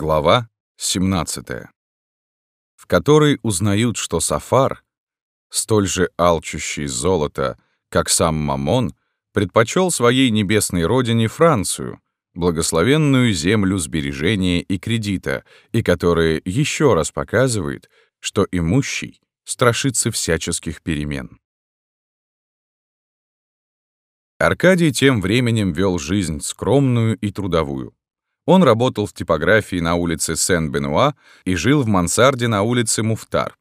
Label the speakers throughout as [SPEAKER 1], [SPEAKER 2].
[SPEAKER 1] Глава 17. В которой узнают, что Сафар, столь же алчущий золото, как сам Мамон, предпочел своей небесной родине Францию, благословенную землю сбережения и кредита, и которая еще раз показывает, что имущий страшится всяческих перемен. Аркадий тем временем вел жизнь скромную и трудовую. Он работал в типографии на улице Сен-Бенуа и жил в мансарде на улице Муфтар.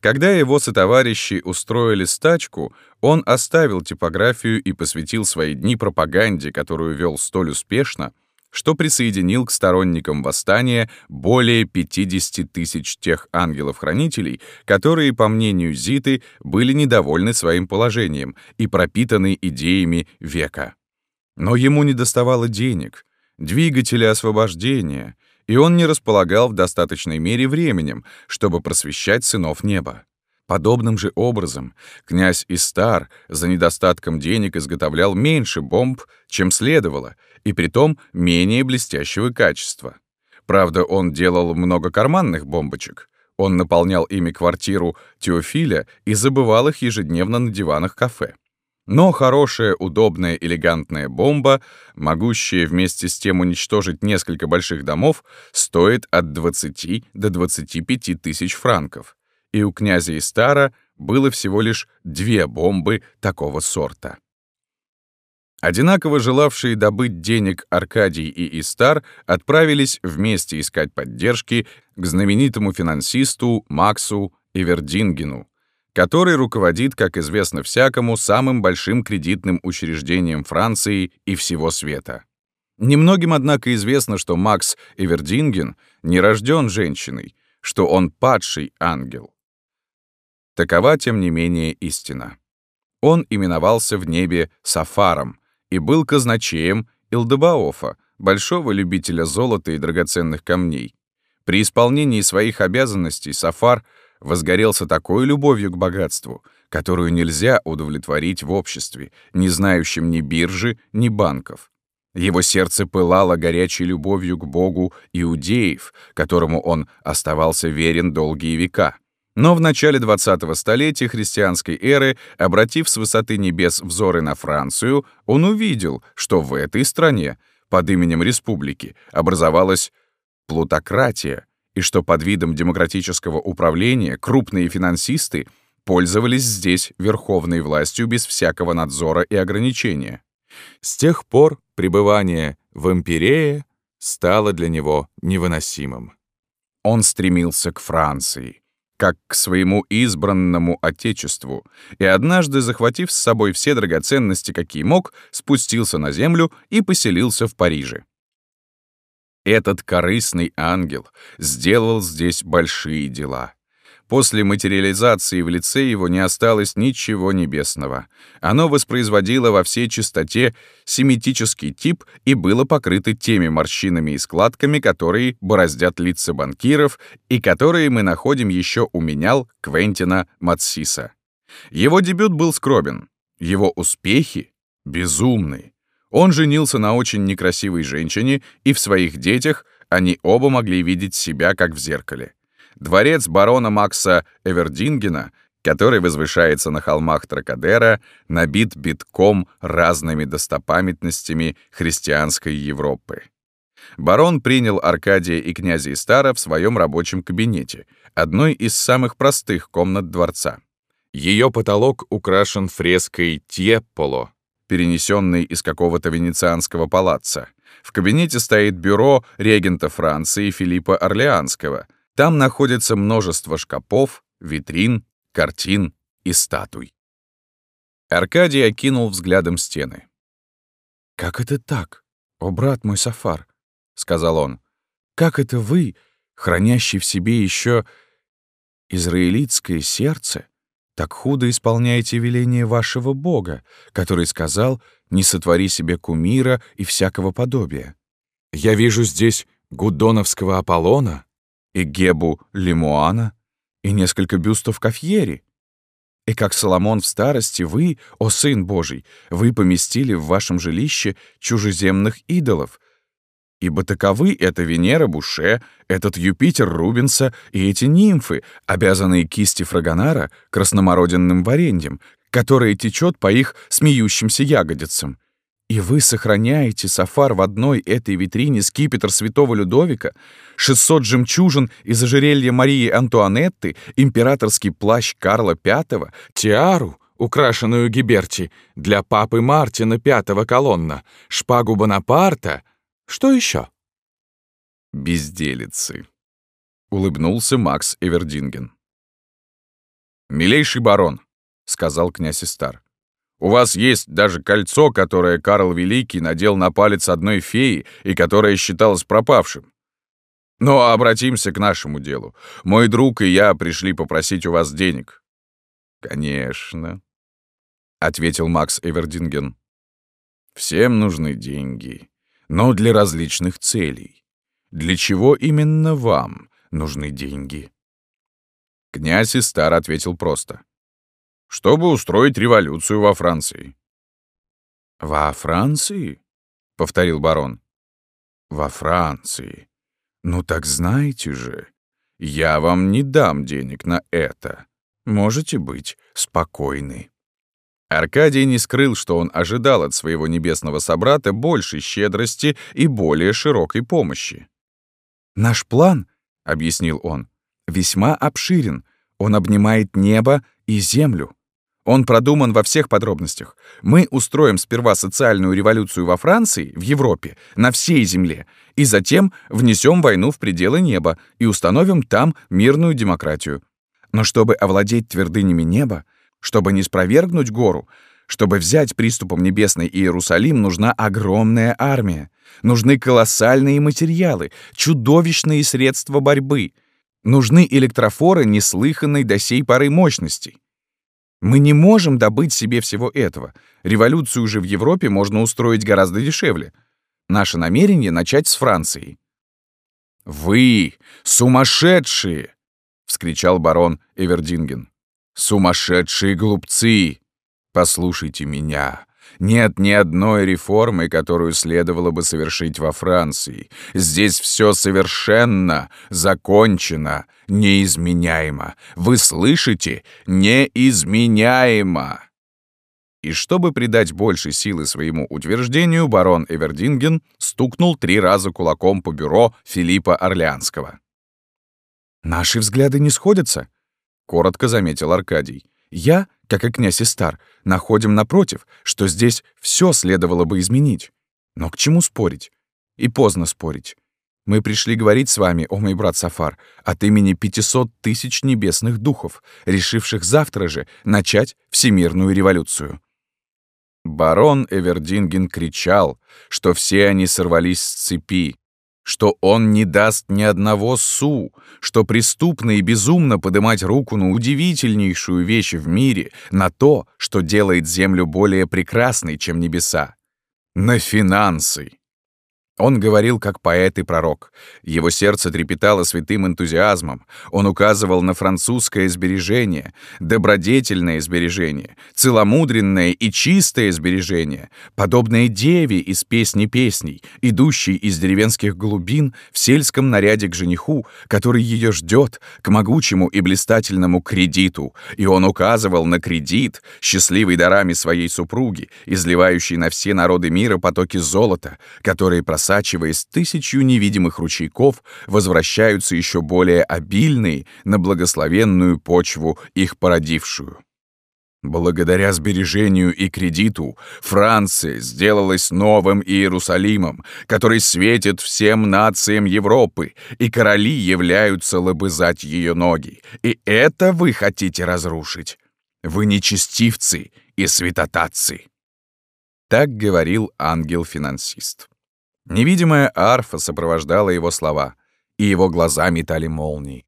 [SPEAKER 1] Когда его сотоварищи устроили стачку, он оставил типографию и посвятил свои дни пропаганде, которую вел столь успешно, что присоединил к сторонникам восстания более 50 тысяч тех ангелов-хранителей, которые, по мнению Зиты, были недовольны своим положением и пропитаны идеями века. Но ему не доставало денег — двигатели освобождения, и он не располагал в достаточной мере временем, чтобы просвещать сынов неба. Подобным же образом князь Истар за недостатком денег изготовлял меньше бомб, чем следовало, и притом менее блестящего качества. Правда, он делал много карманных бомбочек. Он наполнял ими квартиру Теофиля и забывал их ежедневно на диванах кафе. Но хорошая, удобная, элегантная бомба, могущая вместе с тем уничтожить несколько больших домов, стоит от 20 до 25 тысяч франков. И у князя Истара было всего лишь две бомбы такого сорта. Одинаково желавшие добыть денег Аркадий и Истар отправились вместе искать поддержки к знаменитому финансисту Максу Эвердингену, который руководит, как известно всякому, самым большим кредитным учреждением Франции и всего света. Немногим, однако, известно, что Макс Эвердинген не рожден женщиной, что он падший ангел. Такова, тем не менее, истина. Он именовался в небе Сафаром и был казначеем Илдебаофа, большого любителя золота и драгоценных камней. При исполнении своих обязанностей Сафар — возгорелся такой любовью к богатству, которую нельзя удовлетворить в обществе, не знающем ни биржи, ни банков. Его сердце пылало горячей любовью к Богу иудеев, которому он оставался верен долгие века. Но в начале 20-го столетия христианской эры, обратив с высоты небес взоры на Францию, он увидел, что в этой стране под именем республики образовалась плутократия, и что под видом демократического управления крупные финансисты пользовались здесь верховной властью без всякого надзора и ограничения. С тех пор пребывание в империи стало для него невыносимым. Он стремился к Франции, как к своему избранному отечеству, и однажды, захватив с собой все драгоценности, какие мог, спустился на землю и поселился в Париже. Этот корыстный ангел сделал здесь большие дела. После материализации в лице его не осталось ничего небесного. Оно воспроизводило во всей чистоте семитический тип и было покрыто теми морщинами и складками, которые бороздят лица банкиров и которые мы находим еще у менял Квентина Матсиса. Его дебют был скробен, его успехи — безумны. Он женился на очень некрасивой женщине, и в своих детях они оба могли видеть себя как в зеркале. Дворец барона Макса Эвердингена, который возвышается на холмах Тракадера, набит битком разными достопамятностями христианской Европы. Барон принял Аркадия и князя Истара в своем рабочем кабинете, одной из самых простых комнат дворца. Ее потолок украшен фреской Тьепполо, перенесенный из какого-то венецианского палаца. В кабинете стоит бюро регента Франции Филиппа Орлеанского. Там находится множество шкапов, витрин, картин и статуй. Аркадий окинул взглядом стены. «Как это так, о брат мой Сафар?» — сказал он. «Как это вы, хранящий в себе еще израилитское сердце, так худо исполняете веление вашего Бога, который сказал «Не сотвори себе кумира и всякого подобия». Я вижу здесь Гудоновского Аполлона и Гебу Лемуана и несколько бюстов Кафьери. И как Соломон в старости, вы, о Сын Божий, вы поместили в вашем жилище чужеземных идолов. Ибо таковы это Венера Буше, этот Юпитер Рубенса и эти нимфы, обязанные кисти Фрагонара красномородинным вареньем, которое течет по их смеющимся ягодицам. И вы сохраняете, Сафар, в одной этой витрине скипетр святого Людовика, 600 жемчужин из ожерелья Марии Антуанетты, императорский плащ Карла V, тиару, украшенную Гиберти, для папы Мартина пятого колонна, шпагу Бонапарта. Что еще? Безделицы. Улыбнулся Макс Эвердинген. «Милейший барон», — сказал князь Истар, у вас есть даже кольцо, которое Карл Великий надел на палец одной феи и которое считалось пропавшим. Но обратимся к нашему делу. Мой друг и я пришли попросить у вас денег». «Конечно», — ответил Макс Эвердинген. «Всем нужны деньги, но для различных целей. Для чего именно вам нужны деньги?» Князь Истар ответил просто чтобы устроить революцию во Франции. «Во Франции?» — повторил барон. «Во Франции. Ну так знаете же, я вам не дам денег на это. Можете быть спокойны». Аркадий не скрыл, что он ожидал от своего небесного собрата большей щедрости и более широкой помощи. «Наш план», — объяснил он, — «весьма обширен. Он обнимает небо и землю. Он продуман во всех подробностях. Мы устроим сперва социальную революцию во Франции, в Европе, на всей земле, и затем внесем войну в пределы неба и установим там мирную демократию. Но чтобы овладеть твердынями неба, чтобы не спровергнуть гору, чтобы взять приступом небесный Иерусалим, нужна огромная армия. Нужны колоссальные материалы, чудовищные средства борьбы. Нужны электрофоры неслыханной до сей поры мощности. Мы не можем добыть себе всего этого. Революцию же в Европе можно устроить гораздо дешевле. Наше намерение — начать с Франции». «Вы сумасшедшие!» — вскричал барон Эвердинген. «Сумасшедшие глупцы! Послушайте меня. Нет ни одной реформы, которую следовало бы совершить во Франции. Здесь все совершенно, закончено, неизменяемо. Вы слышите? Неизменяемо!» И чтобы придать больше силы своему утверждению, барон Эвердинген стукнул три раза кулаком по бюро Филиппа Орлеанского. «Наши взгляды не сходятся», — коротко заметил Аркадий. «Я как и князь Истар, находим напротив, что здесь все следовало бы изменить. Но к чему спорить? И поздно спорить. Мы пришли говорить с вами, о мой брат Сафар, от имени 500 тысяч небесных духов, решивших завтра же начать всемирную революцию. Барон Эвердинген кричал, что все они сорвались с цепи, что он не даст ни одного су, что преступно и безумно поднимать руку на удивительнейшую вещь в мире, на то, что делает Землю более прекрасной, чем небеса, на финансы. Он говорил как поэт и пророк. Его сердце трепетало святым энтузиазмом. Он указывал на французское сбережение, добродетельное сбережение, целомудренное и чистое сбережение, подобное деве из песни песней, идущей из деревенских глубин в сельском наряде к жениху, который ее ждет, к могучему и блистательному кредиту. И он указывал на кредит, счастливый дарами своей супруги, изливающий на все народы мира потоки золота, которые просадили просачиваясь тысячью невидимых ручейков, возвращаются еще более обильные на благословенную почву, их породившую. Благодаря сбережению и кредиту Франция сделалась новым Иерусалимом, который светит всем нациям Европы, и короли являются лобызать ее ноги. И это вы хотите разрушить. Вы нечестивцы и святотатцы. Так говорил ангел-финансист. Невидимая арфа сопровождала его слова, и его глаза метали молнии.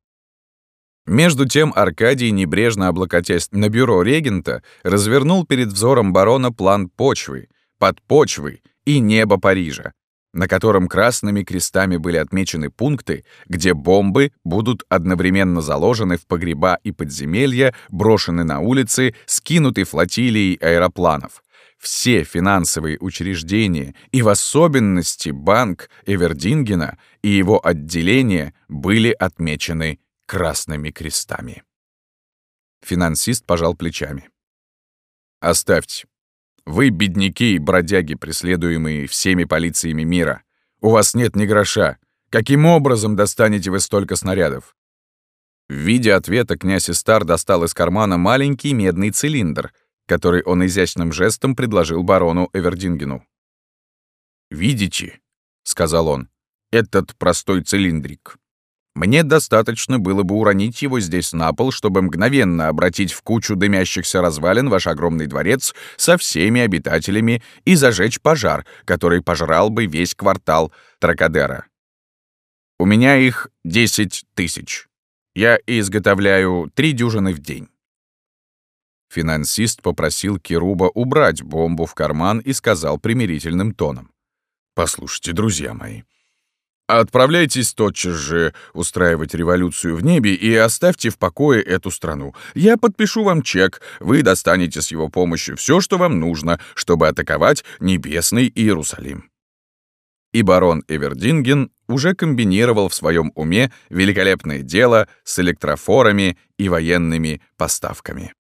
[SPEAKER 1] Между тем Аркадий, небрежно облокотясь на бюро регента, развернул перед взором барона план почвы, подпочвы и неба Парижа, на котором красными крестами были отмечены пункты, где бомбы будут одновременно заложены в погреба и подземелья, брошены на улицы, скинуты флотилией аэропланов. Все финансовые учреждения и в особенности банк Эвердингена и его отделения были отмечены красными крестами. Финансист пожал плечами. «Оставьте. Вы бедняки и бродяги, преследуемые всеми полициями мира. У вас нет ни гроша. Каким образом достанете вы столько снарядов?» В виде ответа князь Истар достал из кармана маленький медный цилиндр, который он изящным жестом предложил барону Эвердингену. «Видите?» — сказал он. «Этот простой цилиндрик. Мне достаточно было бы уронить его здесь на пол, чтобы мгновенно обратить в кучу дымящихся развалин ваш огромный дворец со всеми обитателями и зажечь пожар, который пожрал бы весь квартал Тракадера. У меня их десять тысяч. Я изготовляю три дюжины в день. Финансист попросил Керуба убрать бомбу в карман и сказал примирительным тоном. «Послушайте, друзья мои, отправляйтесь тотчас же устраивать революцию в небе и оставьте в покое эту страну. Я подпишу вам чек, вы достанете с его помощью все, что вам нужно, чтобы атаковать небесный Иерусалим». И барон Эвердинген уже комбинировал в своем уме великолепное дело с электрофорами и военными поставками.